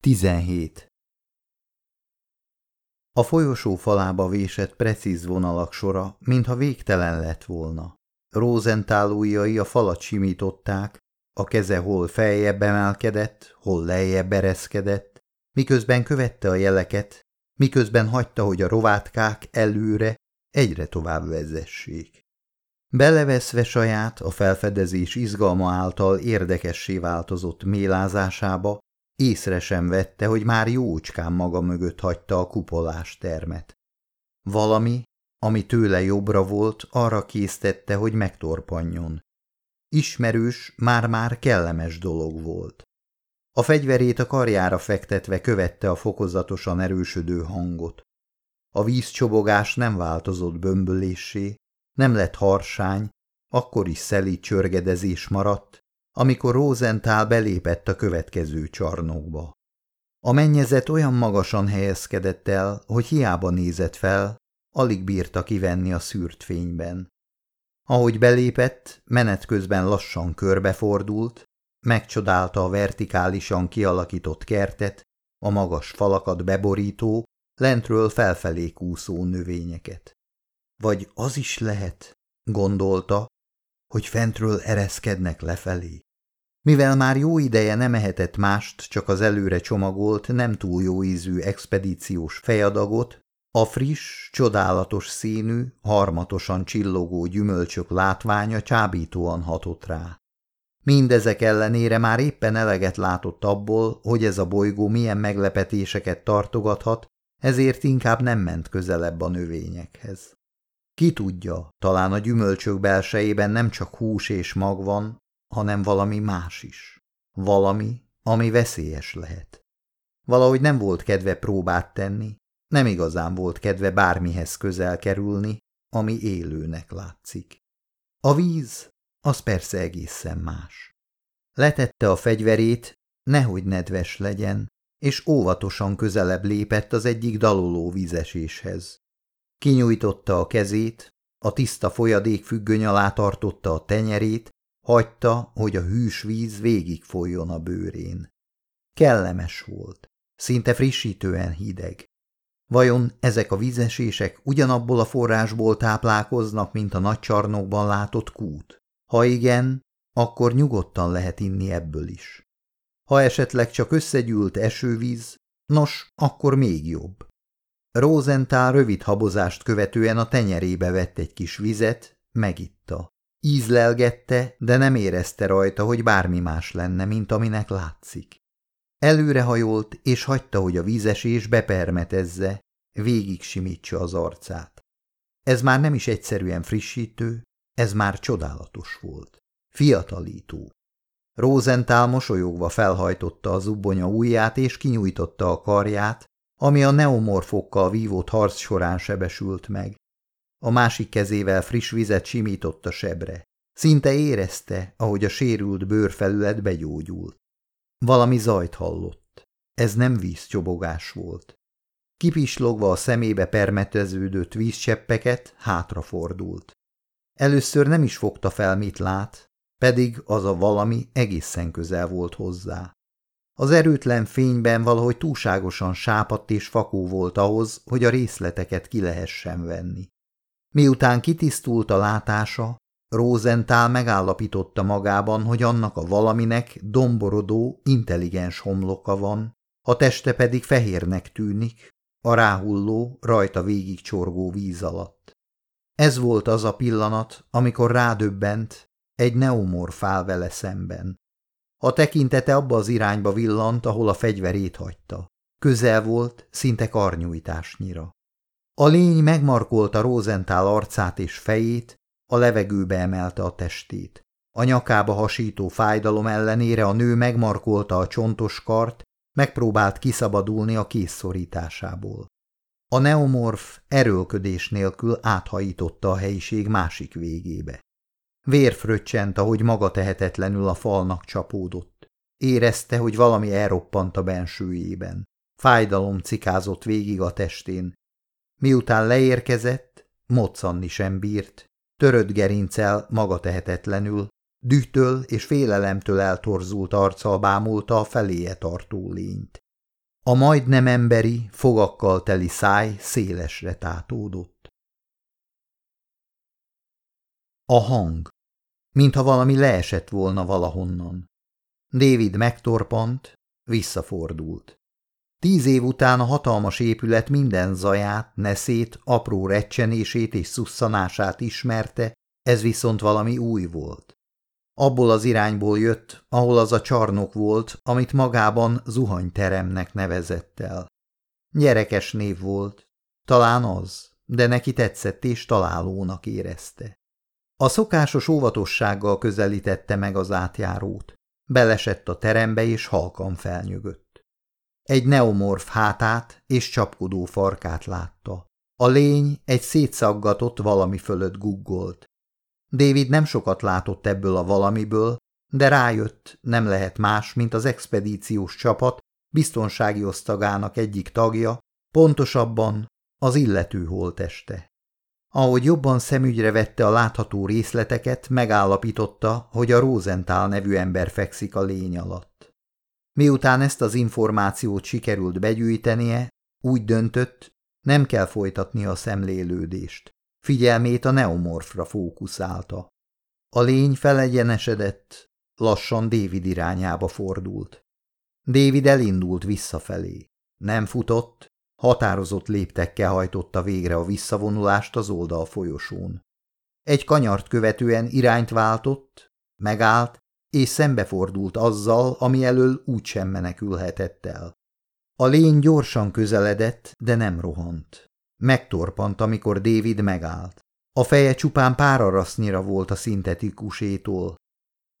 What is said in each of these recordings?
17. A folyosó falába vésett precíz vonalak sora, mintha végtelen lett volna. Rosenthal ujjai a falat simították, a keze hol feljebb emelkedett, hol lejjebb ereszkedett, miközben követte a jeleket, miközben hagyta, hogy a rovátkák előre egyre tovább vezessék. Beleveszve saját, a felfedezés izgalma által érdekessé változott mélázásába, Észre sem vette, hogy már jócskán maga mögött hagyta a kupolás termet. Valami, ami tőle jobbra volt, arra késztette, hogy megtorpanjon. Ismerős, már-már kellemes dolog volt. A fegyverét a karjára fektetve követte a fokozatosan erősödő hangot. A vízcsobogás nem változott bömböléssé, nem lett harsány, akkor is szelíd csörgedezés maradt, amikor Rosenthal belépett a következő csarnokba. A mennyezet olyan magasan helyezkedett el, hogy hiába nézett fel, alig bírta kivenni a szűrt fényben. Ahogy belépett, menet közben lassan körbefordult, megcsodálta a vertikálisan kialakított kertet, a magas falakat beborító, lentről felfelé kúszó növényeket. Vagy az is lehet, gondolta, hogy fentről ereszkednek lefelé. Mivel már jó ideje nem ehetett mást, csak az előre csomagolt, nem túl jó ízű expedíciós fejadagot, a friss, csodálatos színű, harmatosan csillogó gyümölcsök látványa csábítóan hatott rá. Mindezek ellenére már éppen eleget látott abból, hogy ez a bolygó milyen meglepetéseket tartogathat, ezért inkább nem ment közelebb a növényekhez. Ki tudja, talán a gyümölcsök belsejében nem csak hús és mag van, hanem valami más is. Valami, ami veszélyes lehet. Valahogy nem volt kedve próbát tenni, nem igazán volt kedve bármihez közel kerülni, ami élőnek látszik. A víz, az persze egészen más. Letette a fegyverét, nehogy nedves legyen, és óvatosan közelebb lépett az egyik daloló vízeséshez. Kinyújtotta a kezét, a tiszta folyadék függöny alá tartotta a tenyerét, hagyta, hogy a hűs víz végig folyjon a bőrén. Kellemes volt, szinte frissítően hideg. Vajon ezek a vízesések ugyanabból a forrásból táplálkoznak, mint a nagy csarnokban látott kút? Ha igen, akkor nyugodtan lehet inni ebből is. Ha esetleg csak összegyűlt esővíz, nos, akkor még jobb. Rosenthal rövid habozást követően a tenyerébe vett egy kis vizet, megitta. Ízlelgette, de nem érezte rajta, hogy bármi más lenne, mint aminek látszik. Előrehajolt, és hagyta, hogy a vízesés bepermetezze, végig simítsa az arcát. Ez már nem is egyszerűen frissítő, ez már csodálatos volt. Fiatalító. Rosenthal mosolyogva felhajtotta az ubbonya ujját, és kinyújtotta a karját, ami a neomorfokkal vívott harc során sebesült meg. A másik kezével friss vizet simított a sebre. Szinte érezte, ahogy a sérült bőrfelület begyógyult. Valami zajt hallott. Ez nem vízcsobogás volt. Kipislogva a szemébe permeteződött vízcseppeket, hátrafordult. Először nem is fogta fel, mit lát, pedig az a valami egészen közel volt hozzá. Az erőtlen fényben valahogy túlságosan sápadt és fakó volt ahhoz, hogy a részleteket ki lehessen venni. Miután kitisztult a látása, Rosenthal megállapította magában, hogy annak a valaminek domborodó, intelligens homloka van, a teste pedig fehérnek tűnik, a ráhulló, rajta végig csorgó víz alatt. Ez volt az a pillanat, amikor rádöbbent, egy neomorf áll vele szemben. A tekintete abba az irányba villant, ahol a fegyverét hagyta. Közel volt, szinte karnyújtásnyira. A lény megmarkolta Rosenthal arcát és fejét, a levegőbe emelte a testét. A nyakába hasító fájdalom ellenére a nő megmarkolta a csontos kart, megpróbált kiszabadulni a készszorításából. A neomorf erőlködés nélkül áthajította a helyiség másik végébe. Vér fröccsent, ahogy maga tehetetlenül a falnak csapódott. Érezte, hogy valami elroppant a bensőjében. Fájdalom cikázott végig a testén, Miután leérkezett, moccanni sem bírt, törött gerincel maga tehetetlenül, dühtől és félelemtől eltorzult arccal bámulta a feléje tartó lényt. A majdnem emberi, fogakkal teli száj szélesre tátódott. A hang, mintha valami leesett volna valahonnan. David megtorpant, visszafordult. Tíz év után a hatalmas épület minden zaját, neszét, apró recsenését és szusszanását ismerte, ez viszont valami új volt. Abból az irányból jött, ahol az a csarnok volt, amit magában zuhanyteremnek nevezett el. Gyerekes név volt, talán az, de neki tetszett és találónak érezte. A szokásos óvatossággal közelítette meg az átjárót. Belesett a terembe és halkan felnyögött. Egy neomorf hátát és csapkodó farkát látta. A lény egy szétszaggatott valami fölött guggolt. David nem sokat látott ebből a valamiből, de rájött, nem lehet más, mint az expedíciós csapat biztonsági osztagának egyik tagja, pontosabban az illető holteste. Ahogy jobban szemügyre vette a látható részleteket, megállapította, hogy a Rosenthal nevű ember fekszik a lény alatt. Miután ezt az információt sikerült begyűjtenie, úgy döntött, nem kell folytatni a szemlélődést. Figyelmét a neomorfra fókuszálta. A lény felegyenesedett, lassan David irányába fordult. David elindult visszafelé. Nem futott, határozott léptekkel hajtotta végre a visszavonulást az oldal folyosón. Egy kanyart követően irányt váltott, megállt, és szembefordult azzal, ami elől úgysem menekülhetett el. A lény gyorsan közeledett, de nem rohant. Megtorpant, amikor David megállt. A feje csupán pár arasznyira volt a szintetikusétól.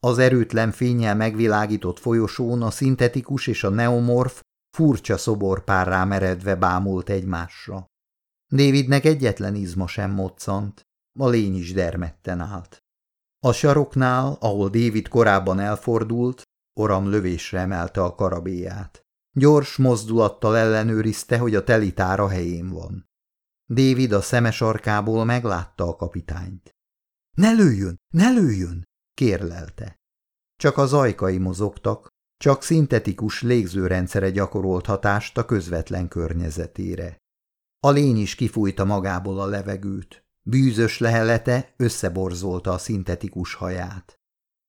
Az erőtlen fényel megvilágított folyosón a szintetikus és a neomorf furcsa szoborpárrá meredve bámult egymásra. Davidnek egyetlen izma sem moccant, a lény is dermedten állt. A saroknál, ahol David korábban elfordult, Oram lövésre emelte a karabéját. Gyors mozdulattal ellenőrizte, hogy a telitára helyén van. David a szemes arkából meglátta a kapitányt. – Ne lőjön, ne lőjön! – kérlelte. Csak az ajkai mozogtak, csak szintetikus légzőrendszere gyakorolt hatást a közvetlen környezetére. A lény is kifújta magából a levegőt. Bűzös lehelete összeborzolta a szintetikus haját.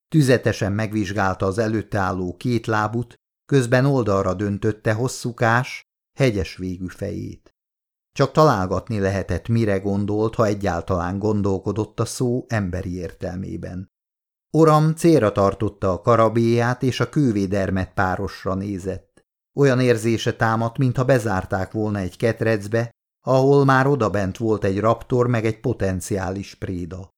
Tüzetesen megvizsgálta az előtte álló két lábut, közben oldalra döntötte hosszúkás, hegyes végű fejét. Csak találgatni lehetett, mire gondolt, ha egyáltalán gondolkodott a szó emberi értelmében. Oram célra tartotta a karabéját, és a kővédermet párosra nézett. Olyan érzése támadt, mintha bezárták volna egy ketrecbe, ahol már odabent volt egy raptor meg egy potenciális préda.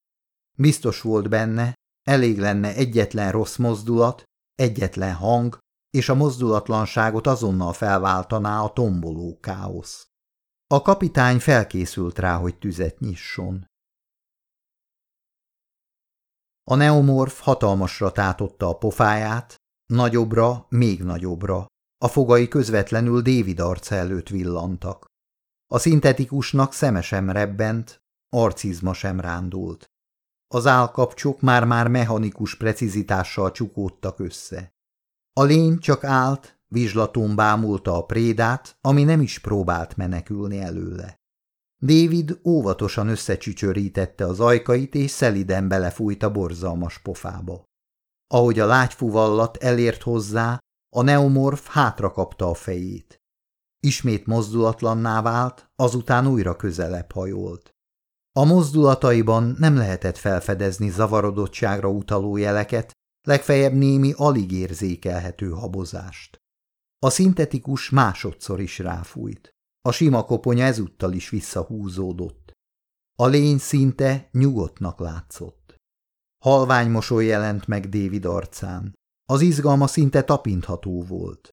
Biztos volt benne, elég lenne egyetlen rossz mozdulat, egyetlen hang, és a mozdulatlanságot azonnal felváltaná a tomboló káosz. A kapitány felkészült rá, hogy tüzet nyisson. A neomorf hatalmasra tátotta a pofáját, nagyobbra, még nagyobbra. A fogai közvetlenül David arca előtt villantak. A szintetikusnak szeme sem rebbent, arcizma sem rándult. Az állkapcsok már-már mechanikus precizitással csukódtak össze. A lény csak állt, vizslaton bámulta a prédát, ami nem is próbált menekülni előle. David óvatosan összecsücsörítette az ajkait, és szeliden belefújt a borzalmas pofába. Ahogy a lágyfuvallat elért hozzá, a neomorf hátra kapta a fejét. Ismét mozdulatlanná vált, azután újra közelebb hajolt. A mozdulataiban nem lehetett felfedezni zavarodottságra utaló jeleket, legfeljebb némi alig érzékelhető habozást. A szintetikus másodszor is ráfújt. A sima koponya ezúttal is visszahúzódott. A lény szinte nyugodtnak látszott. Halvány mosoly jelent meg David arcán. Az izgalma szinte tapintható volt.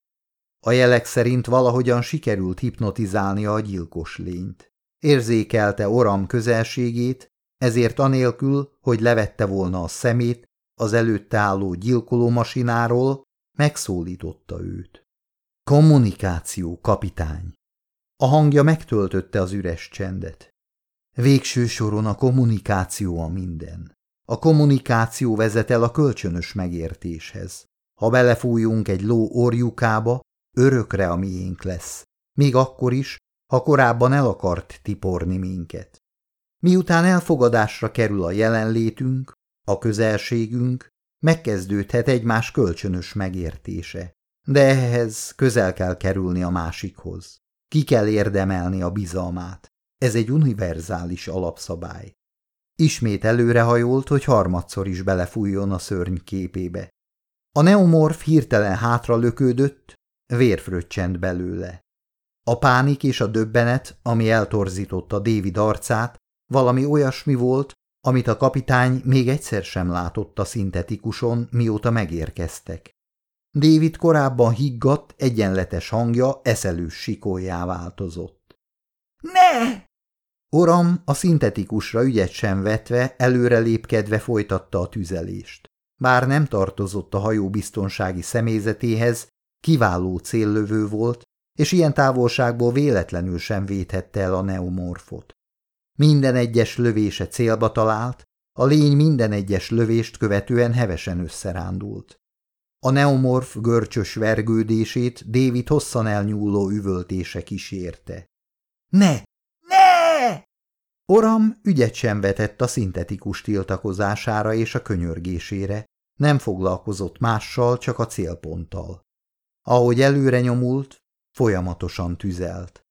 A jelek szerint valahogyan sikerült hipnotizálni a gyilkos lényt. Érzékelte Oram közelségét, ezért anélkül, hogy levette volna a szemét az előtte álló gyilkolómasináról, megszólította őt. Kommunikáció, kapitány! A hangja megtöltötte az üres csendet. Végső soron a kommunikáció a minden. A kommunikáció vezet el a kölcsönös megértéshez. Ha belefújunk egy ló orjukába, örökre a miénk lesz, még akkor is, ha korábban el akart tiporni minket. Miután elfogadásra kerül a jelenlétünk, a közelségünk, megkezdődhet egymás kölcsönös megértése. De ehhez közel kell kerülni a másikhoz. Ki kell érdemelni a bizalmát. Ez egy univerzális alapszabály. Ismét előrehajolt, hogy harmadszor is belefújjon a szörny képébe. A neomorf hirtelen hátra lökődött, vérfröccsent belőle. A pánik és a döbbenet, ami eltorzította David arcát, valami olyasmi volt, amit a kapitány még egyszer sem látott a szintetikuson, mióta megérkeztek. David korábban higgadt, egyenletes hangja eszelős sikoljá változott. – Ne! Oram a szintetikusra ügyet sem vetve, előre lépkedve folytatta a tüzelést. Bár nem tartozott a hajó biztonsági személyzetéhez, kiváló céllövő volt, és ilyen távolságból véletlenül sem védhette el a neomorfot. Minden egyes lövése célba talált, a lény minden egyes lövést követően hevesen összerándult. A neomorf görcsös vergődését David hosszan elnyúló üvöltése kísérte. Ne! Ne! Oram ügyet sem vetett a szintetikus tiltakozására és a könyörgésére, nem foglalkozott mással, csak a célponttal. Ahogy előre nyomult, folyamatosan tüzelt.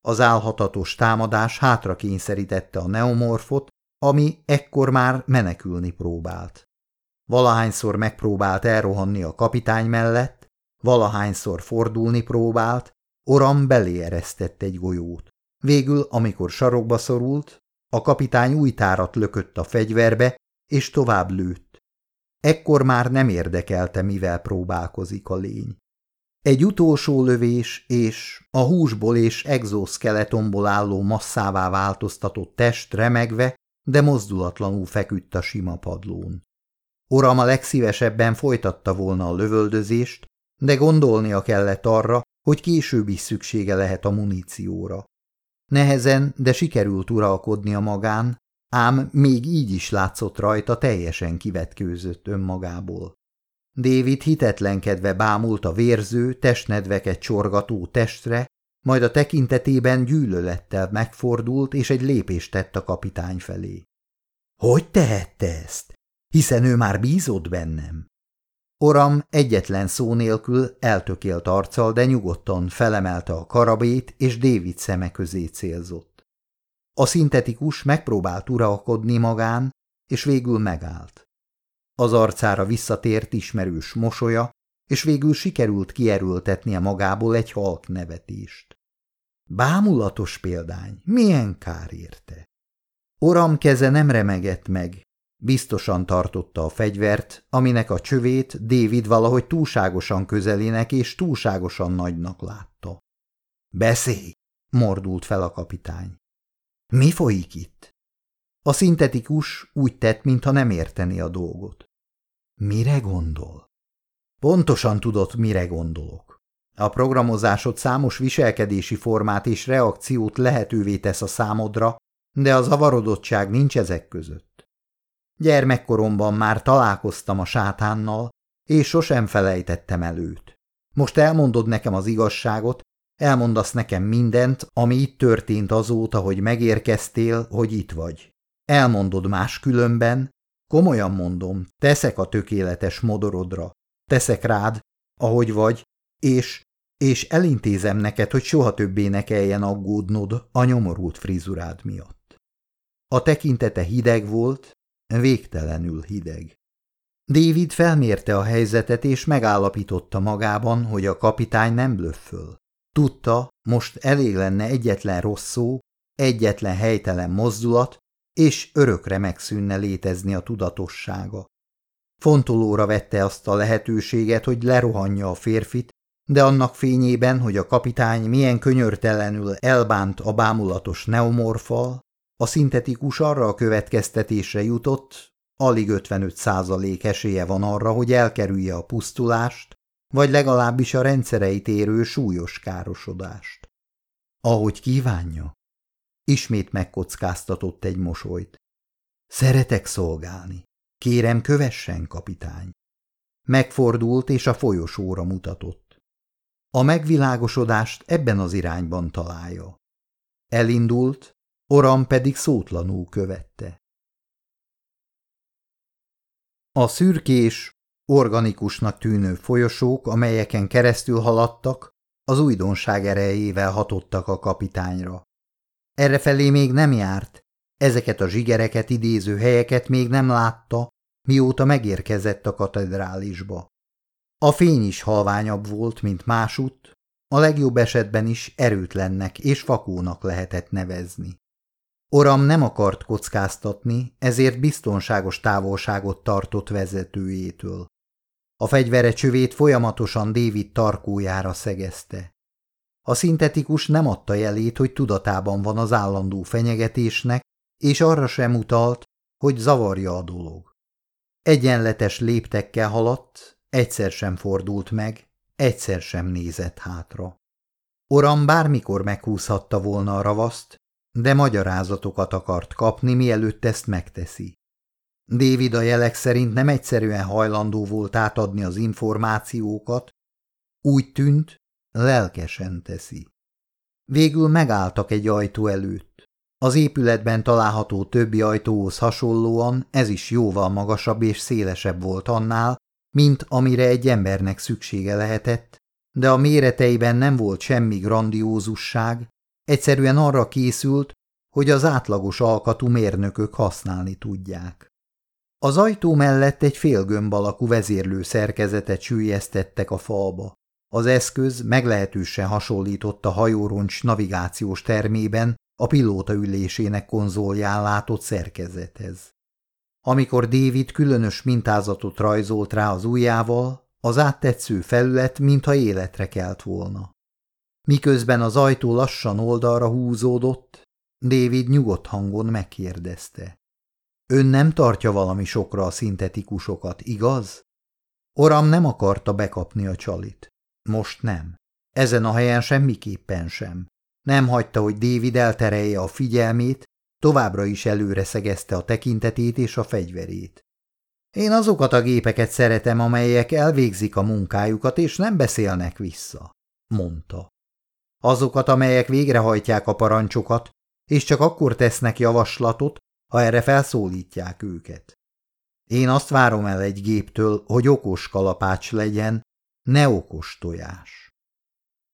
Az álhatatos támadás hátra kényszerítette a neomorfot, ami ekkor már menekülni próbált. Valahányszor megpróbált elrohanni a kapitány mellett, valahányszor fordulni próbált, Oram belé eresztett egy golyót. Végül, amikor sarokba szorult, a kapitány új tárat lökött a fegyverbe, és tovább lőtt. Ekkor már nem érdekelte, mivel próbálkozik a lény. Egy utolsó lövés és a húsból és exoskeletomból álló masszává változtatott test remegve, de mozdulatlanul feküdt a sima padlón. Oram a legszívesebben folytatta volna a lövöldözést, de gondolnia kellett arra, hogy később is szüksége lehet a munícióra. Nehezen, de sikerült uralkodnia magán, ám még így is látszott rajta teljesen kivetkőzött önmagából. David hitetlenkedve bámult a vérző, testnedveket csorgató testre, majd a tekintetében gyűlölettel megfordult, és egy lépést tett a kapitány felé. – Hogy tehette ezt? Hiszen ő már bízott bennem. Oram egyetlen szó nélkül eltökélt arccal, de nyugodtan felemelte a karabét, és David szeme közé célzott. A szintetikus megpróbált uralkodni magán, és végül megállt. Az arcára visszatért ismerős mosolya, és végül sikerült kierültetnie magából egy halk nevetést. Bámulatos példány, milyen kár érte. Oram keze nem remegett meg, biztosan tartotta a fegyvert, aminek a csövét David valahogy túlságosan közelének és túlságosan nagynak látta. Beszélj! mordult fel a kapitány. Mi folyik itt? A szintetikus úgy tett, mintha nem érteni a dolgot. Mire gondol? Pontosan tudod, mire gondolok. A programozásod számos viselkedési formát és reakciót lehetővé tesz a számodra, de a zavarodottság nincs ezek között. Gyermekkoromban már találkoztam a sátánnal, és sosem felejtettem előt. Most elmondod nekem az igazságot, elmondasz nekem mindent, ami itt történt azóta, hogy megérkeztél, hogy itt vagy. Elmondod más különben, Komolyan mondom, teszek a tökéletes modorodra, teszek rád, ahogy vagy, és, és elintézem neked, hogy soha többé ne kelljen aggódnod a nyomorult frizurád miatt. A tekintete hideg volt, végtelenül hideg. David felmérte a helyzetet, és megállapította magában, hogy a kapitány nem blöfföl. Tudta, most elég lenne egyetlen rossz szó, egyetlen helytelen mozdulat, és örökre megszűnne létezni a tudatossága. Fontolóra vette azt a lehetőséget, hogy lerohanja a férfit, de annak fényében, hogy a kapitány milyen könyörtelenül elbánt a bámulatos neomorfal, a szintetikus arra a következtetésre jutott, alig 55 százalék esélye van arra, hogy elkerülje a pusztulást, vagy legalábbis a rendszereit érő súlyos károsodást. Ahogy kívánja, Ismét megkockáztatott egy mosolyt. Szeretek szolgálni. Kérem, kövessen, kapitány. Megfordult, és a folyosóra mutatott. a megvilágosodást ebben az irányban találja. Elindult, Oram pedig szótlanul követte. A szürkés, organikusnak tűnő folyosók, amelyeken keresztül haladtak, az újdonság erejével hatottak a kapitányra. Errefelé még nem járt, ezeket a zsigereket idéző helyeket még nem látta, mióta megérkezett a katedrálisba. A fény is halványabb volt, mint másút, a legjobb esetben is erőtlennek és fakónak lehetett nevezni. Oram nem akart kockáztatni, ezért biztonságos távolságot tartott vezetőjétől. A fegyvere csövét folyamatosan David tarkójára szegezte. A szintetikus nem adta jelét, hogy tudatában van az állandó fenyegetésnek, és arra sem utalt, hogy zavarja a dolog. Egyenletes léptekkel haladt, egyszer sem fordult meg, egyszer sem nézett hátra. Oram bármikor meghúzhatta volna a ravaszt, de magyarázatokat akart kapni, mielőtt ezt megteszi. David a jelek szerint nem egyszerűen hajlandó volt átadni az információkat, úgy tűnt, lelkesen teszi. Végül megálltak egy ajtó előtt. Az épületben található többi ajtóhoz hasonlóan ez is jóval magasabb és szélesebb volt annál, mint amire egy embernek szüksége lehetett, de a méreteiben nem volt semmi grandiózusság, egyszerűen arra készült, hogy az átlagos alkatú mérnökök használni tudják. Az ajtó mellett egy félgömb alakú vezérlő szerkezetet sűjesztettek a falba. Az eszköz meglehetősen hasonlított a hajóroncs navigációs termében a pilóta ülésének konzolján látott szerkezethez. Amikor David különös mintázatot rajzolt rá az ujjával, az áttetsző felület mintha életre kelt volna. Miközben az ajtó lassan oldalra húzódott, David nyugodt hangon megkérdezte. Ön nem tartja valami sokra a szintetikusokat, igaz? Oram nem akarta bekapni a csalit. Most nem. Ezen a helyen semmiképpen sem. Nem hagyta, hogy David elterelje a figyelmét, továbbra is előre szegezte a tekintetét és a fegyverét. Én azokat a gépeket szeretem, amelyek elvégzik a munkájukat, és nem beszélnek vissza, mondta. Azokat, amelyek végrehajtják a parancsokat, és csak akkor tesznek javaslatot, ha erre felszólítják őket. Én azt várom el egy géptől, hogy okos kalapács legyen, ne okos tojás.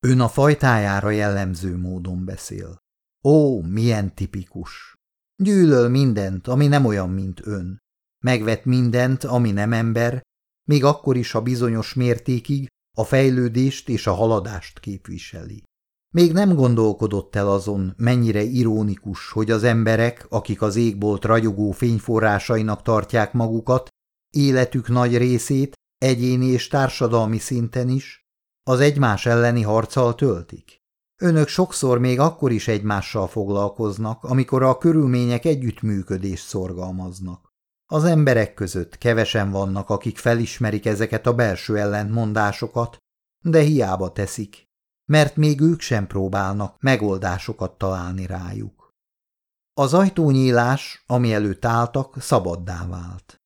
Ön a fajtájára jellemző módon beszél. Ó, milyen tipikus! Gyűlöl mindent, ami nem olyan, mint ön. Megvet mindent, ami nem ember, még akkor is, ha bizonyos mértékig a fejlődést és a haladást képviseli. Még nem gondolkodott el azon, mennyire ironikus, hogy az emberek, akik az égbolt ragyogó fényforrásainak tartják magukat, életük nagy részét, egyéni és társadalmi szinten is, az egymás elleni harccal töltik. Önök sokszor még akkor is egymással foglalkoznak, amikor a körülmények együttműködést szorgalmaznak. Az emberek között kevesen vannak, akik felismerik ezeket a belső ellentmondásokat, de hiába teszik, mert még ők sem próbálnak megoldásokat találni rájuk. Az ajtónyílás, ami előtt álltak, szabaddá vált.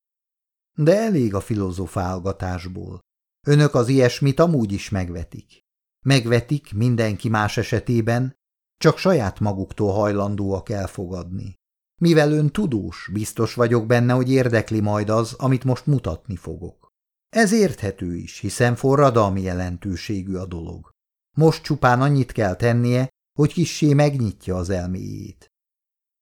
De elég a filozofálgatásból. Önök az ilyesmit amúgy is megvetik. Megvetik mindenki más esetében, csak saját maguktól hajlandóak elfogadni. Mivel ön tudós, biztos vagyok benne, hogy érdekli majd az, amit most mutatni fogok. Ez érthető is, hiszen forradalmi jelentőségű a dolog. Most csupán annyit kell tennie, hogy kissé megnyitja az elméjét.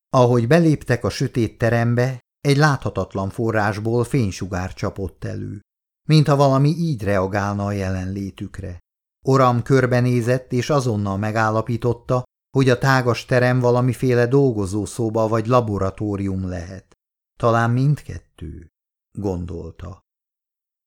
Ahogy beléptek a sötét terembe, egy láthatatlan forrásból fénysugár csapott elő, mintha valami így reagálna a jelenlétükre. Oram körbenézett, és azonnal megállapította, hogy a tágas terem valamiféle dolgozószoba vagy laboratórium lehet. Talán mindkettő, gondolta.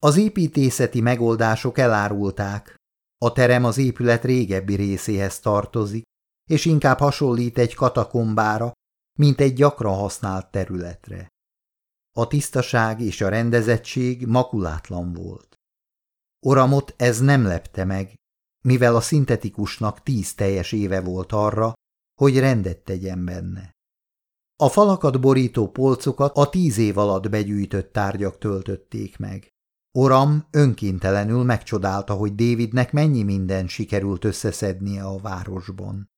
Az építészeti megoldások elárulták, a terem az épület régebbi részéhez tartozik, és inkább hasonlít egy katakombára, mint egy gyakran használt területre. A tisztaság és a rendezettség makulátlan volt. Oramot ez nem lepte meg, mivel a szintetikusnak tíz teljes éve volt arra, hogy rendet tegyen benne. A falakat borító polcokat a tíz év alatt begyűjtött tárgyak töltötték meg. Oram önkéntelenül megcsodálta, hogy Davidnek mennyi minden sikerült összeszednie a városban.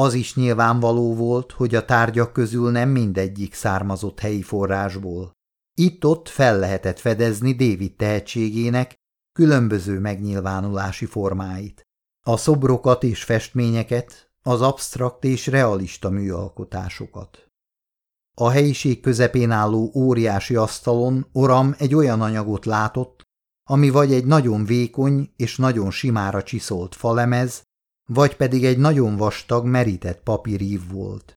Az is nyilvánvaló volt, hogy a tárgyak közül nem mindegyik származott helyi forrásból. Itt-ott fel lehetett fedezni David tehetségének különböző megnyilvánulási formáit. A szobrokat és festményeket, az absztrakt és realista műalkotásokat. A helyiség közepén álló óriási asztalon Oram egy olyan anyagot látott, ami vagy egy nagyon vékony és nagyon simára csiszolt falemez, vagy pedig egy nagyon vastag, merített papírív volt.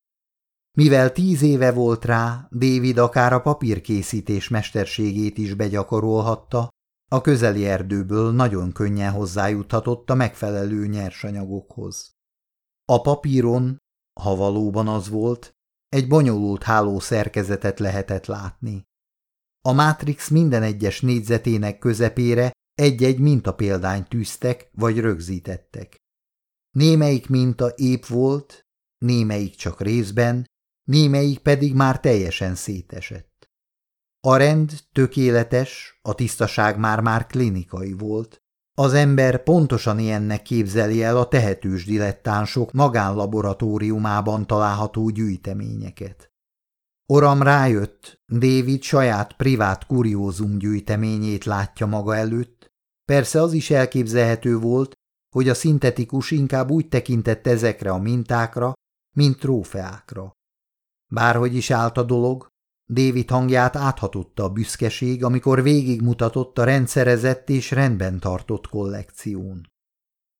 Mivel tíz éve volt rá, David akár a papírkészítés mesterségét is begyakorolhatta, a közeli erdőből nagyon könnyen hozzájuthatott a megfelelő nyersanyagokhoz. A papíron, ha valóban az volt, egy bonyolult háló szerkezetet lehetett látni. A Matrix minden egyes négyzetének közepére egy-egy mintapéldányt tűztek vagy rögzítettek. Némelyik minta épp volt, némelyik csak részben, némelyik pedig már teljesen szétesett. A rend tökéletes, a tisztaság már-már klinikai volt. Az ember pontosan ilyennek képzeli el a tehetős dilettánsok magánlaboratóriumában található gyűjteményeket. Oram rájött, David saját privát kuriózum gyűjteményét látja maga előtt, persze az is elképzelhető volt, hogy a szintetikus inkább úgy tekintett ezekre a mintákra, mint trófeákra. Bárhogy is állt a dolog, David hangját áthatotta a büszkeség, amikor végigmutatott a rendszerezett és rendben tartott kollekción.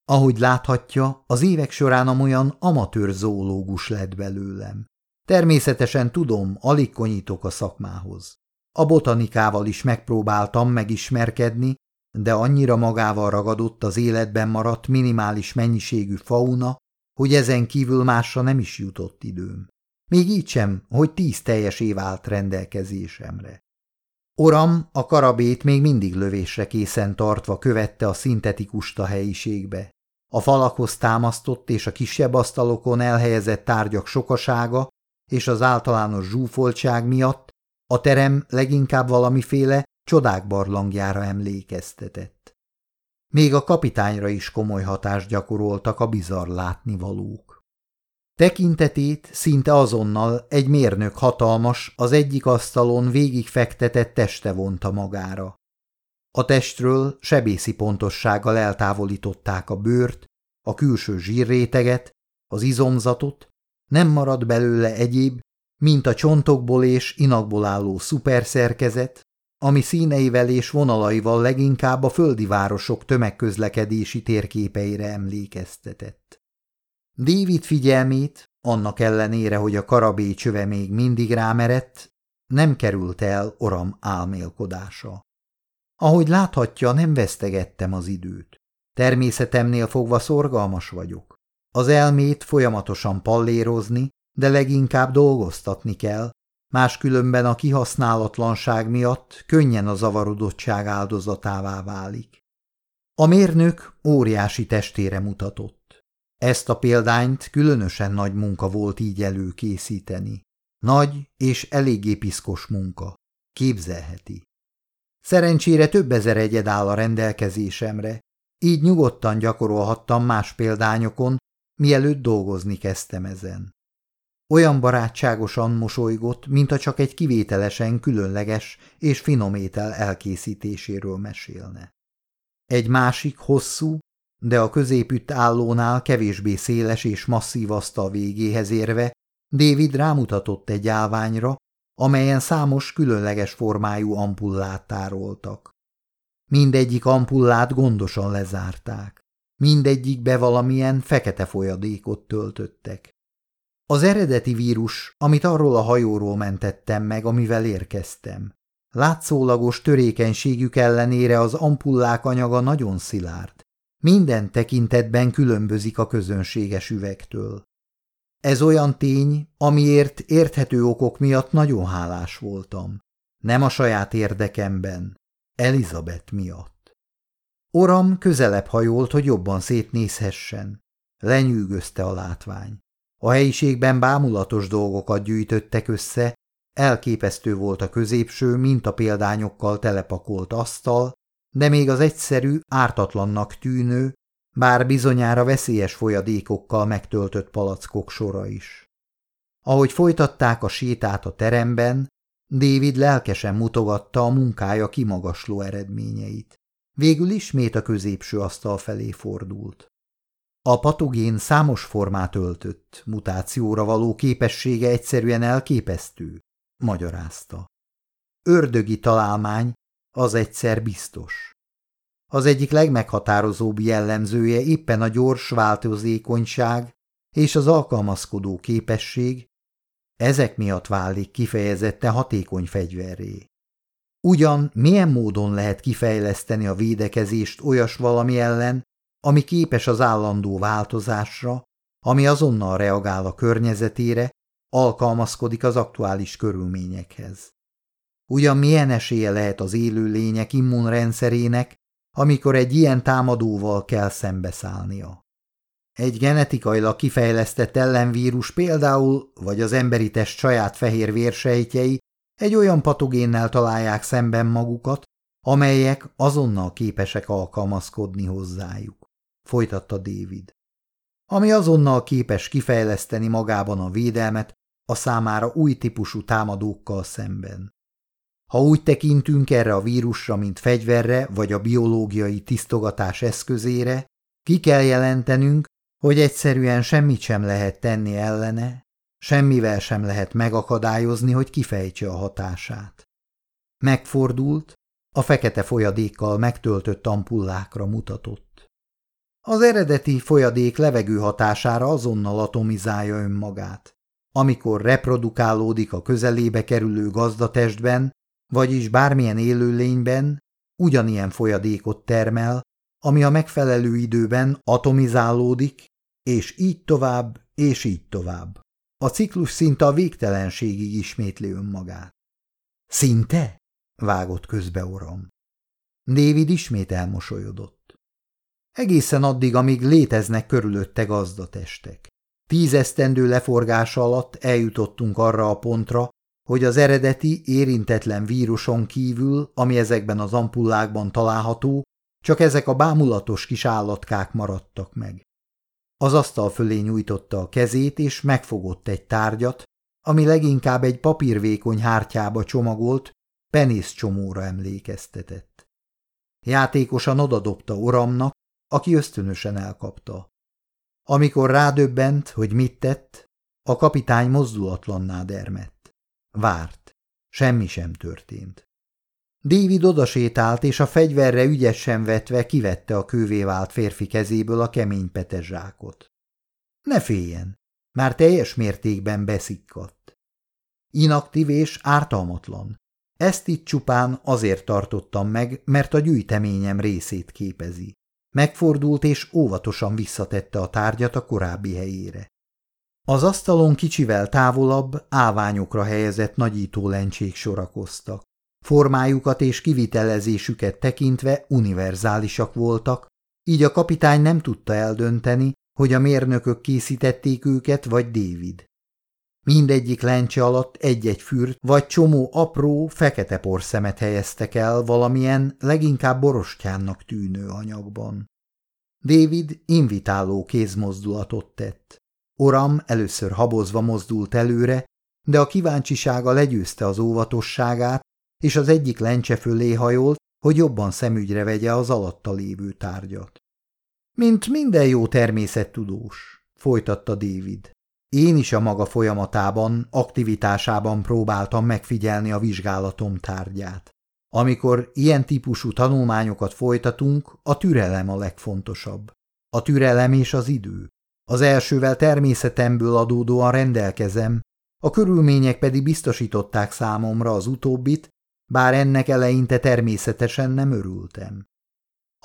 Ahogy láthatja, az évek során amolyan amatőr zoológus lett belőlem. Természetesen tudom, alig konyítok a szakmához. A botanikával is megpróbáltam megismerkedni, de annyira magával ragadott az életben maradt minimális mennyiségű fauna, hogy ezen kívül másra nem is jutott időm. Még így sem, hogy tíz teljes év állt rendelkezésemre. Oram a karabét még mindig lövésre készen tartva követte a szintetikust a helyiségbe. A falakhoz támasztott és a kisebb asztalokon elhelyezett tárgyak sokasága és az általános zsúfoltság miatt a terem leginkább valamiféle csodák barlangjára emlékeztetett. Még a kapitányra is komoly hatást gyakoroltak a bizarr látnivalók. Tekintetét szinte azonnal egy mérnök hatalmas, az egyik asztalon végig fektetett teste vonta magára. A testről sebészi pontossággal eltávolították a bőrt, a külső zsírréteget, az izomzatot, nem maradt belőle egyéb, mint a csontokból és inakból álló szuperszerkezet, ami színeivel és vonalaival leginkább a földi városok tömegközlekedési térképeire emlékeztetett. David figyelmét, annak ellenére, hogy a karabé csöve még mindig rámerett, nem került el oram álmélkodása. Ahogy láthatja, nem vesztegettem az időt. Természetemnél fogva szorgalmas vagyok. Az elmét folyamatosan pallérozni, de leginkább dolgoztatni kell, máskülönben a kihasználatlanság miatt könnyen a zavarodottság áldozatává válik. A mérnök óriási testére mutatott. Ezt a példányt különösen nagy munka volt így előkészíteni. Nagy és eléggé piszkos munka. Képzelheti. Szerencsére több ezer egyed áll a rendelkezésemre, így nyugodtan gyakorolhattam más példányokon, mielőtt dolgozni kezdtem ezen. Olyan barátságosan mosolygott, mintha csak egy kivételesen különleges és finom étel elkészítéséről mesélne. Egy másik hosszú, de a középütt állónál kevésbé széles és masszív asztal végéhez érve David rámutatott egy állványra, amelyen számos különleges formájú ampullát tároltak. Mindegyik ampullát gondosan lezárták. Mindegyikbe valamilyen fekete folyadékot töltöttek. Az eredeti vírus, amit arról a hajóról mentettem meg, amivel érkeztem. Látszólagos törékenységük ellenére az ampullák anyaga nagyon szilárd. Minden tekintetben különbözik a közönséges üvegtől. Ez olyan tény, amiért érthető okok miatt nagyon hálás voltam. Nem a saját érdekemben, Elizabeth miatt. Oram közelebb hajolt, hogy jobban szétnézhessen. Lenyűgözte a látvány. A helyiségben bámulatos dolgokat gyűjtöttek össze, elképesztő volt a középső, mint a példányokkal telepakolt asztal, de még az egyszerű, ártatlannak tűnő, bár bizonyára veszélyes folyadékokkal megtöltött palackok sora is. Ahogy folytatták a sétát a teremben, David lelkesen mutogatta a munkája kimagasló eredményeit. Végül ismét a középső asztal felé fordult. A patogén számos formát öltött, mutációra való képessége egyszerűen elképesztő, magyarázta. Ördögi találmány, az egyszer biztos. Az egyik legmeghatározóbb jellemzője éppen a gyors változékonyság és az alkalmazkodó képesség, ezek miatt válik kifejezetten hatékony fegyverré. Ugyan milyen módon lehet kifejleszteni a védekezést olyas valami ellen, ami képes az állandó változásra, ami azonnal reagál a környezetére, alkalmazkodik az aktuális körülményekhez. Ugyan milyen esélye lehet az élőlények immunrendszerének, amikor egy ilyen támadóval kell szembeszállnia. Egy genetikailag kifejlesztett ellenvírus például, vagy az emberi test saját fehér vérsejtjei egy olyan patogénnel találják szemben magukat, amelyek azonnal képesek alkalmazkodni hozzájuk, folytatta David. Ami azonnal képes kifejleszteni magában a védelmet a számára új típusú támadókkal szemben. Ha úgy tekintünk erre a vírusra, mint fegyverre vagy a biológiai tisztogatás eszközére, ki kell jelentenünk, hogy egyszerűen semmit sem lehet tenni ellene, semmivel sem lehet megakadályozni, hogy kifejtse a hatását. Megfordult, a fekete folyadékkal megtöltött ampullákra mutatott. Az eredeti folyadék levegő hatására azonnal atomizálja önmagát. Amikor reprodukálódik a közelébe kerülő gazdatestben, vagyis bármilyen élőlényben, ugyanilyen folyadékot termel, ami a megfelelő időben atomizálódik, és így tovább, és így tovább. A ciklus szinte a végtelenségig ismétli önmagát. Szinte? vágott közbe orom. David ismét elmosolyodott. Egészen addig, amíg léteznek körülötte gazdatestek. Tízesztendő leforgása alatt eljutottunk arra a pontra, hogy az eredeti, érintetlen víruson kívül, ami ezekben az ampullákban található, csak ezek a bámulatos kis állatkák maradtak meg. Az asztal fölé nyújtotta a kezét, és megfogott egy tárgyat, ami leginkább egy papírvékony hártyába csomagolt, csomóra emlékeztetett. Játékosan odadobta Oramnak, aki ösztönösen elkapta. Amikor rádöbbent, hogy mit tett, a kapitány mozdulatlanná dermett. Várt. Semmi sem történt. David odasétált, és a fegyverre ügyesen vetve kivette a kővé vált férfi kezéből a kemény petezsákot. Ne féljen, már teljes mértékben beszikkadt. Inaktív és ártalmatlan. Ezt itt csupán azért tartottam meg, mert a gyűjteményem részét képezi. Megfordult és óvatosan visszatette a tárgyat a korábbi helyére. Az asztalon kicsivel távolabb áványokra helyezett nagyító lencsék sorakoztak. Formájukat és kivitelezésüket tekintve univerzálisak voltak, így a kapitány nem tudta eldönteni, hogy a mérnökök készítették őket, vagy David. Mindegyik lencse alatt egy-egy fürt, vagy csomó apró, fekete porszemet helyeztek el valamilyen, leginkább borostyánnak tűnő anyagban. David invitáló kézmozdulatot tett. Oram először habozva mozdult előre, de a kíváncsisága legyőzte az óvatosságát, és az egyik lencse fölé hajolt, hogy jobban szemügyre vegye az alatta lévő tárgyat. Mint minden jó természettudós, folytatta David. Én is a maga folyamatában, aktivitásában próbáltam megfigyelni a vizsgálatom tárgyát. Amikor ilyen típusú tanulmányokat folytatunk, a türelem a legfontosabb. A türelem és az idő. Az elsővel természetemből adódóan rendelkezem, a körülmények pedig biztosították számomra az utóbbit, bár ennek eleinte természetesen nem örültem.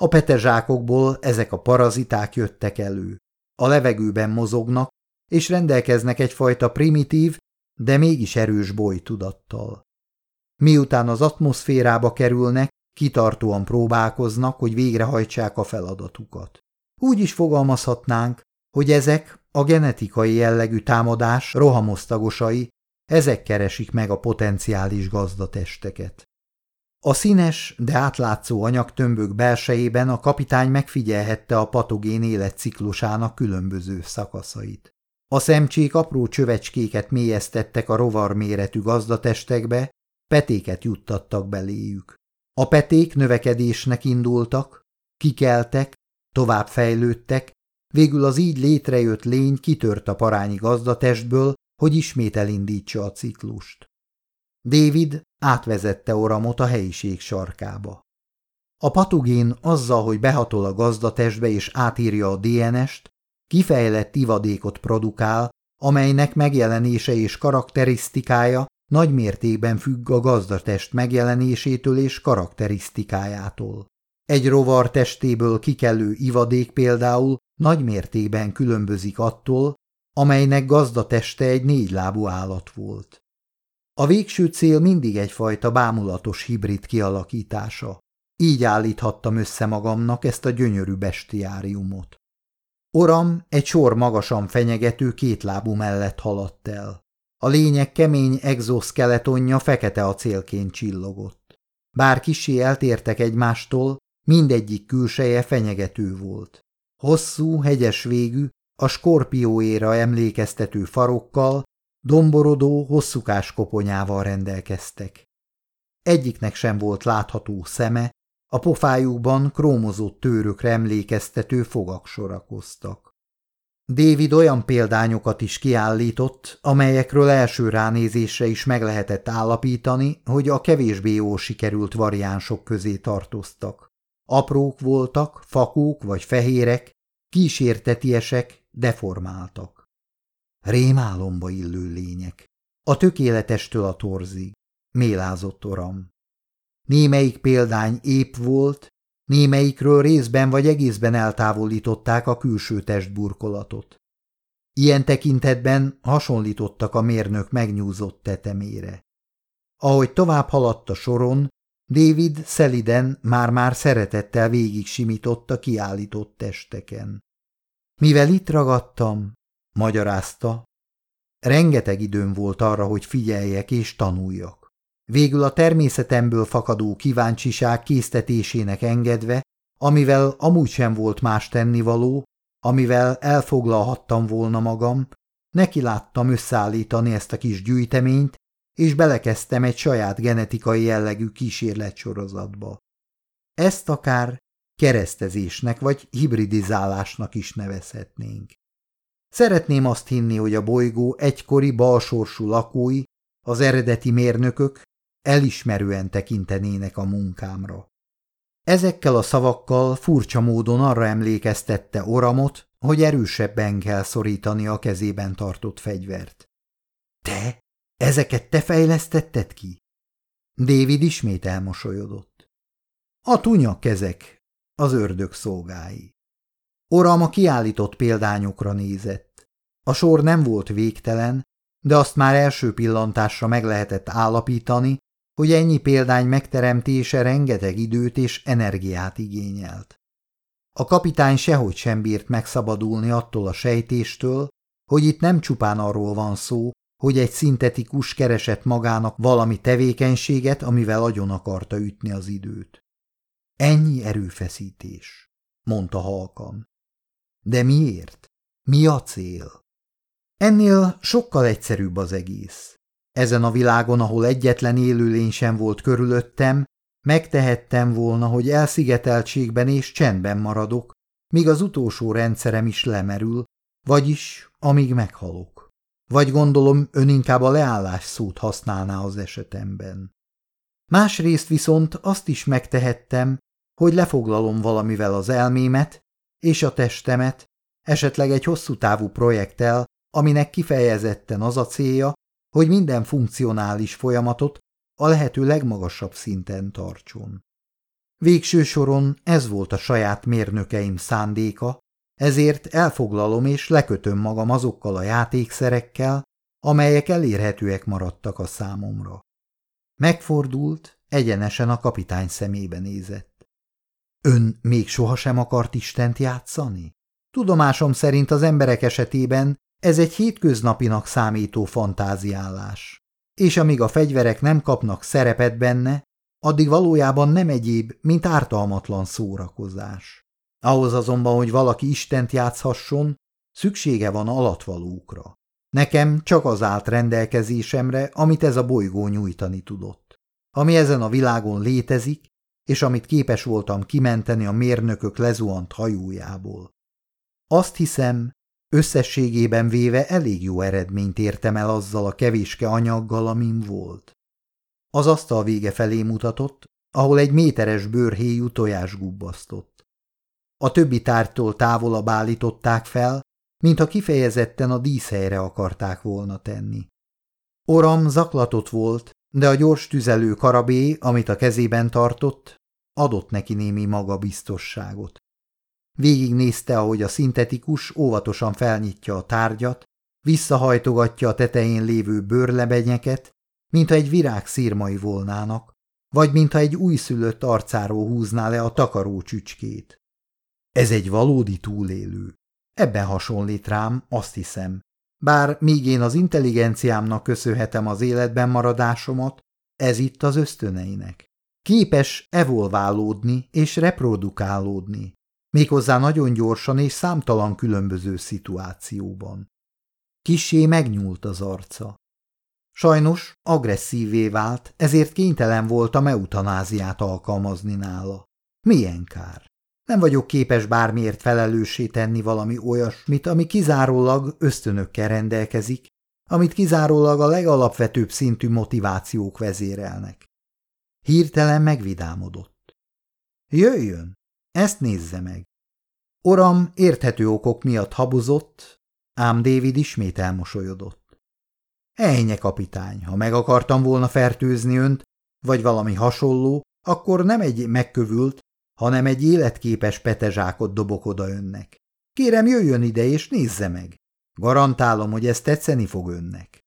A petezsákokból ezek a paraziták jöttek elő. A levegőben mozognak, és rendelkeznek egyfajta primitív, de mégis erős bolytudattal. Miután az atmoszférába kerülnek, kitartóan próbálkoznak, hogy végrehajtsák a feladatukat. Úgy is fogalmazhatnánk, hogy ezek a genetikai jellegű támadás rohamosztagosai, ezek keresik meg a potenciális gazdatesteket. A színes, de átlátszó anyagtömbök belsejében a kapitány megfigyelhette a patogén életciklusának különböző szakaszait. A szemcsék apró csövecskéket mélyeztettek a rovar méretű gazdatestekbe, petéket juttattak beléjük. A peték növekedésnek indultak, kikeltek, tovább fejlődtek, végül az így létrejött lény kitört a parányi gazdatestből, hogy ismét elindítsa a ciklust. David átvezette Oramot a helyiség sarkába. A patogén azzal, hogy behatol a gazdatestbe és átírja a DNS-t, kifejlett ivadékot produkál, amelynek megjelenése és karakterisztikája nagy mértékben függ a gazdatest megjelenésétől és karakterisztikájától. Egy rovar testéből kikelő ivadék például nagy mértékben különbözik attól, amelynek gazdateste egy négylábú állat volt. A végső cél mindig egyfajta bámulatos hibrid kialakítása. Így állíthattam össze magamnak ezt a gyönyörű bestiáriumot. Oram egy sor magasan fenyegető kétlábú mellett haladt el. A lények kemény exoszkeletonja fekete acélként csillogott. Bár kisé eltértek egymástól, mindegyik külseje fenyegető volt. Hosszú, hegyes végű, a skorpióéra emlékeztető farokkal, domborodó, hosszúkás koponyával rendelkeztek. Egyiknek sem volt látható szeme, a pofájukban krómozott tőrökre emlékeztető fogak sorakoztak. David olyan példányokat is kiállított, amelyekről első ránézésre is meg lehetett állapítani, hogy a kevésbé jól sikerült variánsok közé tartoztak. Aprók voltak, fakók vagy fehérek, kísértetiesek, deformáltak. Rémálomba illő lények. A tökéletestől a torzig. Mélázott oram. Némelyik példány épp volt, némelyikről részben vagy egészben eltávolították a külső testburkolatot. Ilyen tekintetben hasonlítottak a mérnök megnyúzott tetemére. Ahogy tovább haladt a soron, David szeliden már-már szeretettel végig simított kiállított testeken. Mivel itt ragadtam, magyarázta, rengeteg időm volt arra, hogy figyeljek és tanuljak. Végül a természetemből fakadó kíváncsiság késztetésének engedve, amivel amúgy sem volt más tennivaló, amivel elfoglalhattam volna magam, neki láttam összeállítani ezt a kis gyűjteményt, és belekezdtem egy saját genetikai jellegű kísérletsorozatba. Ezt akár keresztezésnek vagy hibridizálásnak is nevezhetnénk. Szeretném azt hinni, hogy a bolygó egykori balsorsú lakói, az eredeti mérnökök elismerően tekintenének a munkámra. Ezekkel a szavakkal furcsa módon arra emlékeztette Oramot, hogy erősebben kell szorítani a kezében tartott fegyvert. – Te? Ezeket te fejlesztetted ki? David ismét elmosolyodott. A tunyak kezek, az ördög szolgái. Oram a kiállított példányokra nézett. A sor nem volt végtelen, de azt már első pillantásra meg lehetett állapítani, hogy ennyi példány megteremtése rengeteg időt és energiát igényelt. A kapitány sehogy sem bírt megszabadulni attól a sejtéstől, hogy itt nem csupán arról van szó, hogy egy szintetikus keresett magának valami tevékenységet, amivel agyon akarta ütni az időt. Ennyi erőfeszítés, mondta halkan. De miért? Mi a cél? Ennél sokkal egyszerűbb az egész. Ezen a világon, ahol egyetlen élőlény sem volt körülöttem, megtehettem volna, hogy elszigeteltségben és csendben maradok, míg az utolsó rendszerem is lemerül, vagyis amíg meghalok. Vagy gondolom ön inkább a leállás szót használná az esetemben. Másrészt viszont azt is megtehettem, hogy lefoglalom valamivel az elmémet és a testemet, esetleg egy hosszú távú projekttel, aminek kifejezetten az a célja, hogy minden funkcionális folyamatot a lehető legmagasabb szinten tartson. Végső soron ez volt a saját mérnökeim szándéka, ezért elfoglalom és lekötöm magam azokkal a játékszerekkel, amelyek elérhetőek maradtak a számomra. Megfordult, egyenesen a kapitány szemébe nézett. Ön még sohasem akart Istent játszani? Tudomásom szerint az emberek esetében Ez egy hétköznapinak számító fantáziálás, és amíg a fegyverek nem kapnak szerepet benne, addig valójában nem egyéb, mint ártalmatlan szórakozás. Ahhoz azonban, hogy valaki Istent játszhasson, szüksége van alatvalókra. Nekem csak az állt rendelkezésemre, amit ez a bolygó nyújtani tudott. Ami ezen a világon létezik, és amit képes voltam kimenteni a mérnökök lezuhant hajójából. Azt hiszem, összességében véve elég jó eredményt értem el azzal a kevéske anyaggal, amin volt. Az asztal vége felé mutatott, ahol egy méteres bőrhéjú tojás gubbasztott. A többi tárgytól távolabb állították fel, mintha kifejezetten a díszhelyre akarták volna tenni. Oram zaklatott volt, de a gyors tüzelő karabé, amit a kezében tartott, adott neki némi magabiztosságot. Végignézte, ahogy a szintetikus óvatosan felnyitja a tárgyat, visszahajtogatja a tetején lévő bőrlebenyeket, mintha egy virág szírmai volnának, vagy mintha egy újszülött arcáról húzná le a takaró csücskét. Ez egy valódi túlélő. Ebben hasonlít rám, azt hiszem. Bár míg én az intelligenciámnak köszönhetem az életben maradásomat, ez itt az ösztöneinek. Képes evolválódni és reprodukálódni, méghozzá nagyon gyorsan és számtalan különböző szituációban. Kissé megnyúlt az arca. Sajnos agresszívé vált, ezért kénytelen a eutanáziát alkalmazni nála. Milyen kár! Nem vagyok képes bármiért felelőssé tenni valami olyasmit, ami kizárólag ösztönökkel rendelkezik, amit kizárólag a legalapvetőbb szintű motivációk vezérelnek. Hirtelen megvidámodott. Jöjjön, ezt nézze meg. Oram érthető okok miatt habozott, ám David ismét elmosolyodott. Ejnye kapitány, ha meg akartam volna fertőzni önt, vagy valami hasonló, akkor nem egy megkövült, hanem egy életképes petezsákot dobok oda önnek. Kérem, jöjjön ide és nézze meg. Garantálom, hogy ez tetszeni fog önnek.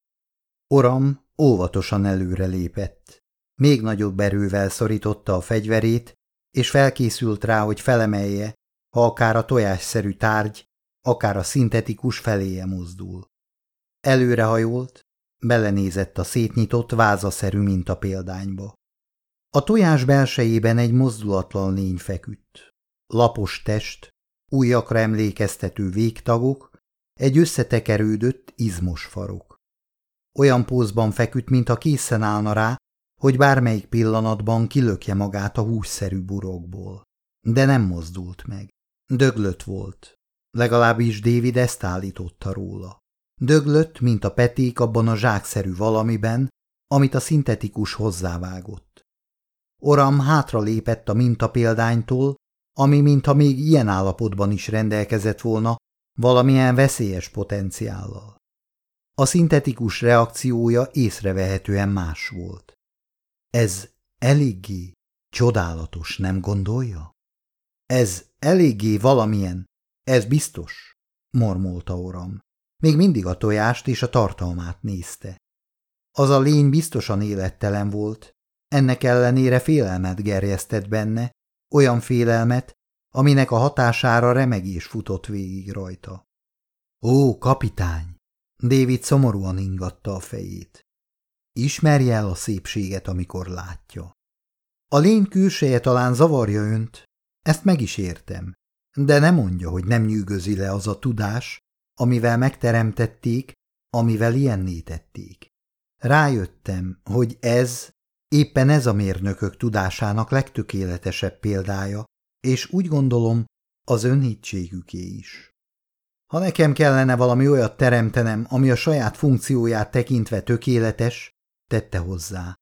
Oram óvatosan előre lépett. Még nagyobb erővel szorította a fegyverét, és felkészült rá, hogy felemelje, ha akár a tojásszerű tárgy, akár a szintetikus feléje mozdul. Előrehajolt, belenézett a szétnyitott vázaszerű mintapéldányba. A tojás belsejében egy mozdulatlan lény feküdt. Lapos test, újakra emlékeztető végtagok, egy összetekerődött, izmos farok. Olyan pózban feküdt, mintha készen állna rá, hogy bármelyik pillanatban kilökje magát a hússzerű burokból. De nem mozdult meg. Döglött volt. Legalábbis David ezt állította róla. Döglött, mint a peték abban a zsákszerű valamiben, amit a szintetikus hozzávágott. Oram hátra lépett a mintapéldánytól, ami mintha még ilyen állapotban is rendelkezett volna valamilyen veszélyes potenciállal. A szintetikus reakciója észrevehetően más volt. Ez eléggé csodálatos, nem gondolja? Ez eléggé valamilyen, ez biztos, mormolta Oram. Még mindig a tojást és a tartalmát nézte. Az a lény biztosan élettelen volt, ennek ellenére félelmet gerjesztett benne, olyan félelmet, aminek a hatására remegés futott végig rajta. Ó, kapitány! David szomorúan ingatta a fejét. Ismerje el a szépséget, amikor látja. A lény külseje talán zavarja önt, ezt meg is értem, de nem mondja, hogy nem nyűgözi le az a tudás, amivel megteremtették, amivel ilyenné tették. Rájöttem, hogy ez Éppen ez a mérnökök tudásának legtökéletesebb példája, és úgy gondolom, az önhitségüké is. Ha nekem kellene valami olyat teremtenem, ami a saját funkcióját tekintve tökéletes, tette hozzá.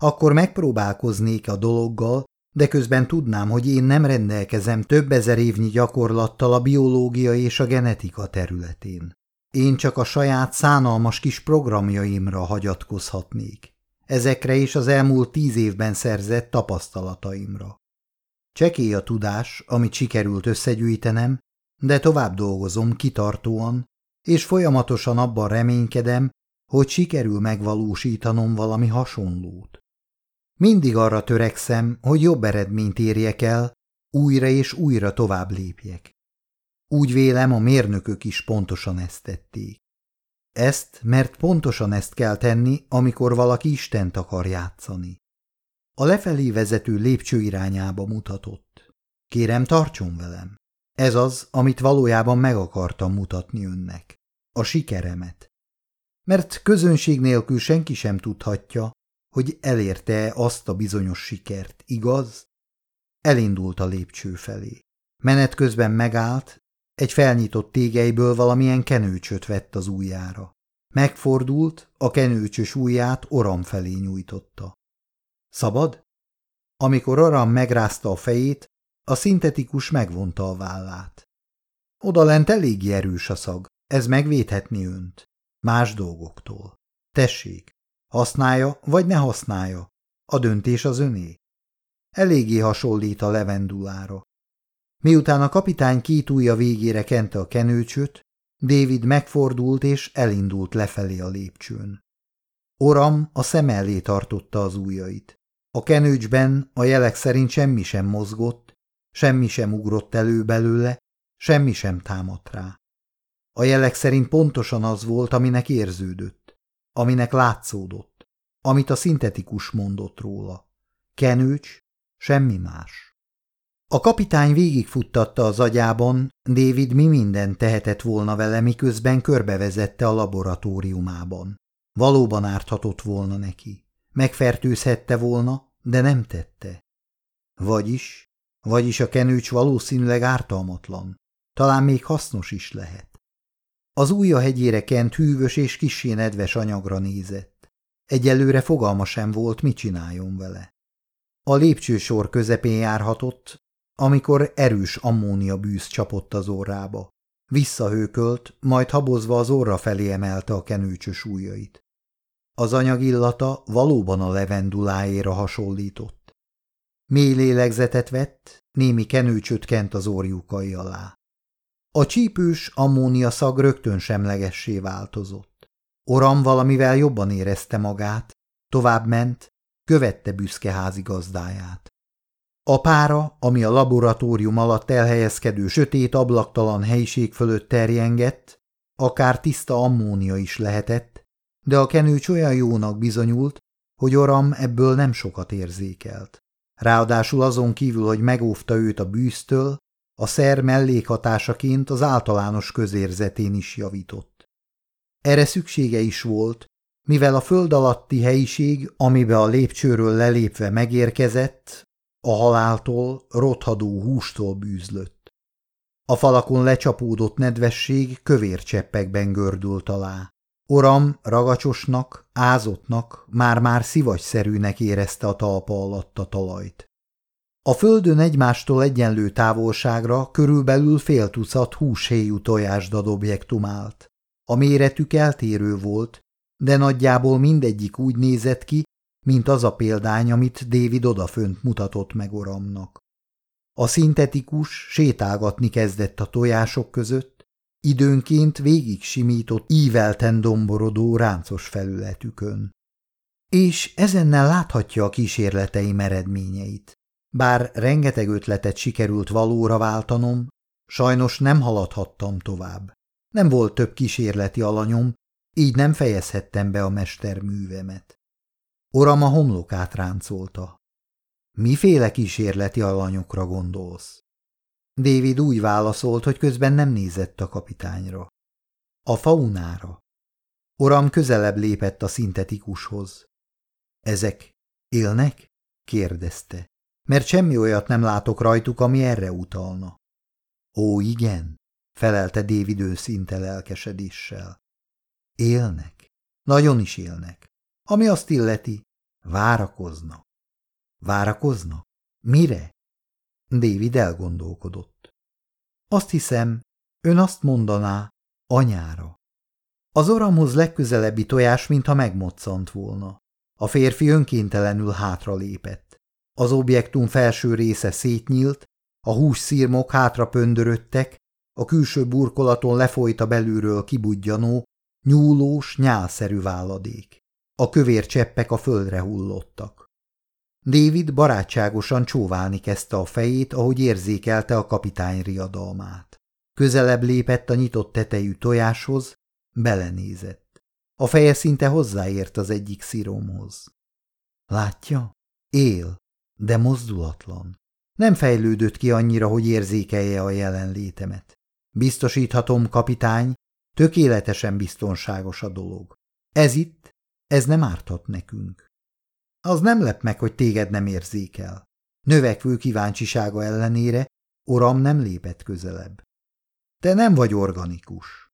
Akkor megpróbálkoznék a dologgal, de közben tudnám, hogy én nem rendelkezem több ezer évnyi gyakorlattal a biológia és a genetika területén. Én csak a saját szánalmas kis programjaimra hagyatkozhatnék ezekre is az elmúlt tíz évben szerzett tapasztalataimra. Csekély a tudás, amit sikerült összegyűjtenem, de tovább dolgozom kitartóan, és folyamatosan abban reménykedem, hogy sikerül megvalósítanom valami hasonlót. Mindig arra törekszem, hogy jobb eredményt érjek el, újra és újra tovább lépjek. Úgy vélem, a mérnökök is pontosan ezt tették. Ezt, mert pontosan ezt kell tenni, amikor valaki Istent akar játszani. A lefelé vezető lépcső irányába mutatott. Kérem, tartson velem. Ez az, amit valójában meg akartam mutatni önnek. A sikeremet. Mert közönség nélkül senki sem tudhatja, hogy elérte azt a bizonyos sikert, igaz? Elindult a lépcső felé. Menet közben megállt, egy felnyitott tégeiből valamilyen kenőcsöt vett az ujjára. Megfordult, a kenőcsös ujját Oram felé nyújtotta. Szabad? Amikor Oram megrázta a fejét, a szintetikus megvonta a vállát. Odalent eléggé erős a szag, ez megvédhetni önt. Más dolgoktól. Tessék, használja vagy ne használja. A döntés az öné. Eléggé hasonlít a levendulára. Miután a kapitány két ujja végére kente a kenőcsöt, David megfordult és elindult lefelé a lépcsőn. Oram a szem elé tartotta az ujjait. A kenőcsben a jelek szerint semmi sem mozgott, semmi sem ugrott elő belőle, semmi sem támadt rá. A jelek szerint pontosan az volt, aminek érződött, aminek látszódott, amit a szintetikus mondott róla. Kenőcs, semmi más. A kapitány végigfuttatta az agyában, David mi minden tehetett volna vele, miközben körbevezette a laboratóriumában. Valóban árthatott volna neki. Megfertőzhette volna, de nem tette. Vagyis, vagyis a kenőcs valószínűleg ártalmatlan. Talán még hasznos is lehet. Az ujja hegyére kent hűvös és kissé nedves anyagra nézett. Egyelőre fogalma sem volt, mit csináljon vele. A lépcsősor közepén járhatott, amikor erős ammónia bűz csapott az orrába. Visszahőkölt, majd habozva az orra felé emelte a kenőcsös ujjait. Az anyag illata valóban a levenduláéra hasonlított. Mély lélegzetet vett, némi kenőcsöt kent az orjukai alá. A csípős ammónia szag rögtön semlegessé változott. Oram valamivel jobban érezte magát, tovább ment, követte büszke házigazdáját. A pára, ami a laboratórium alatt elhelyezkedő sötét ablaktalan helyiség fölött terjengett, akár tiszta ammónia is lehetett, de a kenőcs olyan jónak bizonyult, hogy Oram ebből nem sokat érzékelt. Ráadásul azon kívül, hogy megóvta őt a bűztől, a szer mellékhatásaként az általános közérzetén is javított. Erre szüksége is volt, mivel a föld alatti helyiség, amibe a lépcsőről lelépve megérkezett, a haláltól, rothadó hústól bűzlött. A falakon lecsapódott nedvesség kövér cseppekben gördült alá. Oram ragacsosnak, ázottnak, már-már szivagyszerűnek érezte a talpa alatt a talajt. A földön egymástól egyenlő távolságra körülbelül fél tucat húshéjú tojásdad objektum állt. A méretük eltérő volt, de nagyjából mindegyik úgy nézett ki, mint az a példány, amit David odafönt mutatott meg Oramnak. A szintetikus sétálgatni kezdett a tojások között, időnként végig simított ívelten domborodó ráncos felületükön. És ezennel láthatja a kísérleteim eredményeit. Bár rengeteg ötletet sikerült valóra váltanom, sajnos nem haladhattam tovább. Nem volt több kísérleti alanyom, így nem fejezhettem be a mesterművemet. Oram a homlokát ráncolta. Miféle kísérleti alanyokra gondolsz? David úgy válaszolt, hogy közben nem nézett a kapitányra. A faunára. Oram közelebb lépett a szintetikushoz. Ezek élnek? kérdezte mert semmi olyat nem látok rajtuk, ami erre utalna. Ó, igen, felelte David őszinte lelkesedéssel. Élnek, nagyon is élnek. Ami azt illeti, várakoznak. Várakoznak? Mire? David elgondolkodott. Azt hiszem, ön azt mondaná, anyára. Az oramhoz legközelebbi tojás, mintha megmoccant volna. A férfi önkéntelenül hátra lépett. Az objektum felső része szétnyílt, a hússzírmok hátra pöndöröttek, a külső burkolaton lefolyt a belülről kibudjanó, nyúlós, nyálszerű váladék. A kövér cseppek a földre hullottak. David barátságosan csóválni kezdte a fejét, ahogy érzékelte a kapitány riadalmát. Közelebb lépett a nyitott tetejű tojáshoz, belenézett. A feje szinte hozzáért az egyik sziromhoz. Látja? Él, de mozdulatlan. Nem fejlődött ki annyira, hogy érzékelje a jelenlétemet. Biztosíthatom, kapitány, tökéletesen biztonságos a dolog. Ez itt, ez nem árthat nekünk. Az nem lep meg, hogy téged nem érzékel. Növekvő kíváncsisága ellenére Oram nem lépett közelebb. Te nem vagy organikus.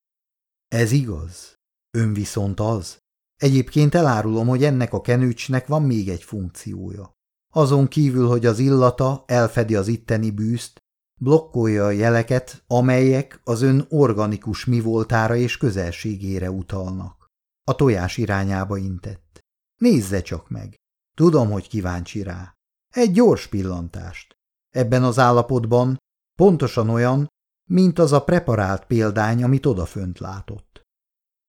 Ez igaz. Ön viszont az. Egyébként elárulom, hogy ennek a kenőcsnek van még egy funkciója. Azon kívül, hogy az illata elfedi az itteni bűzt, blokkolja a jeleket, amelyek az ön organikus mi voltára és közelségére utalnak. A tojás irányába intett. Nézze csak meg. Tudom, hogy kíváncsi rá. Egy gyors pillantást. Ebben az állapotban pontosan olyan, mint az a preparált példány, amit odafönt látott.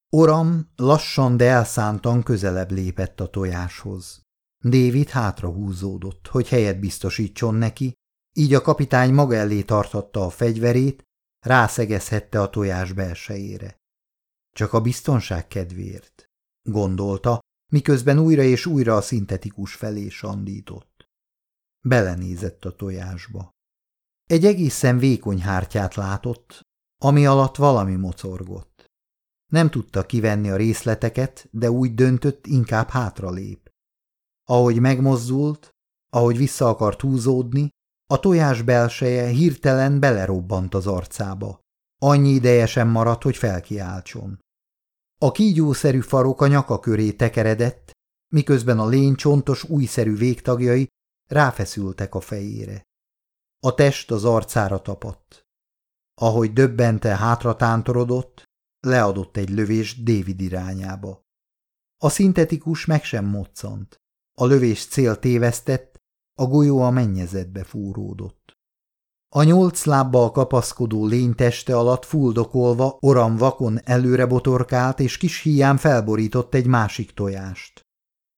Oram lassan, de elszántan közelebb lépett a tojáshoz. David hátra húzódott, hogy helyet biztosítson neki, így a kapitány maga elé tartatta a fegyverét, rászegezhette a tojás belsejére. Csak a biztonság kedvéért, gondolta, miközben újra és újra a szintetikus felé sandított. Belenézett a tojásba. Egy egészen vékony hártyát látott, ami alatt valami mocorgott. Nem tudta kivenni a részleteket, de úgy döntött, inkább hátralép. Ahogy megmozdult, ahogy vissza akart húzódni, a tojás belseje hirtelen belerobbant az arcába. Annyi ideje sem maradt, hogy felkiáltson. A kígyószerű farok a nyaka köré tekeredett, miközben a lény csontos újszerű végtagjai ráfeszültek a fejére. A test az arcára tapadt. Ahogy döbbente hátra tántorodott, leadott egy lövés David irányába. A szintetikus meg sem moccant. A lövés cél tévesztett, a golyó a mennyezetbe fúródott. A nyolc lábbal kapaszkodó lény teste alatt fuldokolva oram vakon előre botorkált, és kis híján felborított egy másik tojást.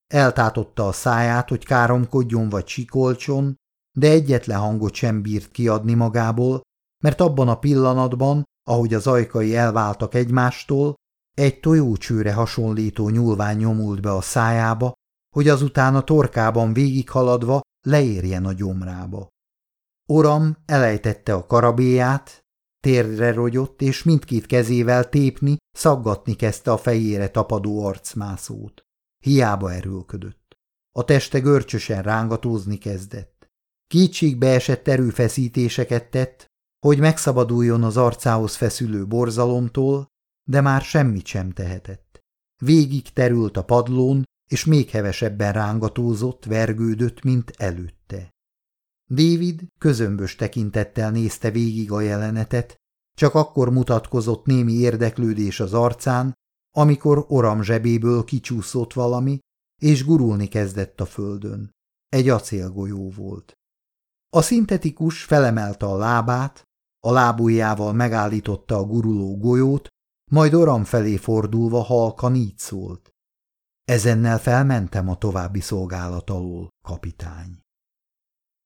Eltátotta a száját, hogy káromkodjon vagy csikolcson, de egyetlen hangot sem bírt kiadni magából, mert abban a pillanatban, ahogy az ajkai elváltak egymástól, egy tojócsőre hasonlító nyúlvány nyomult be a szájába, hogy azután a torkában végighaladva leérjen a gyomrába. Oram elejtette a karabéját, térdre rogyott, és mindkét kezével tépni, szaggatni kezdte a fejére tapadó arcmászót. Hiába erőlködött. A teste görcsösen rángatózni kezdett. Kétségbe esett erőfeszítéseket tett, hogy megszabaduljon az arcához feszülő borzalomtól, de már semmit sem tehetett. Végig terült a padlón, és még hevesebben rángatózott, vergődött, mint előtte. David közömbös tekintettel nézte végig a jelenetet, csak akkor mutatkozott némi érdeklődés az arcán, amikor oram zsebéből kicsúszott valami, és gurulni kezdett a földön. Egy acélgolyó volt. A szintetikus felemelte a lábát, a lábujjával megállította a guruló golyót, majd oram felé fordulva halkan így szólt. Ezennel felmentem a további szolgálat alól, kapitány.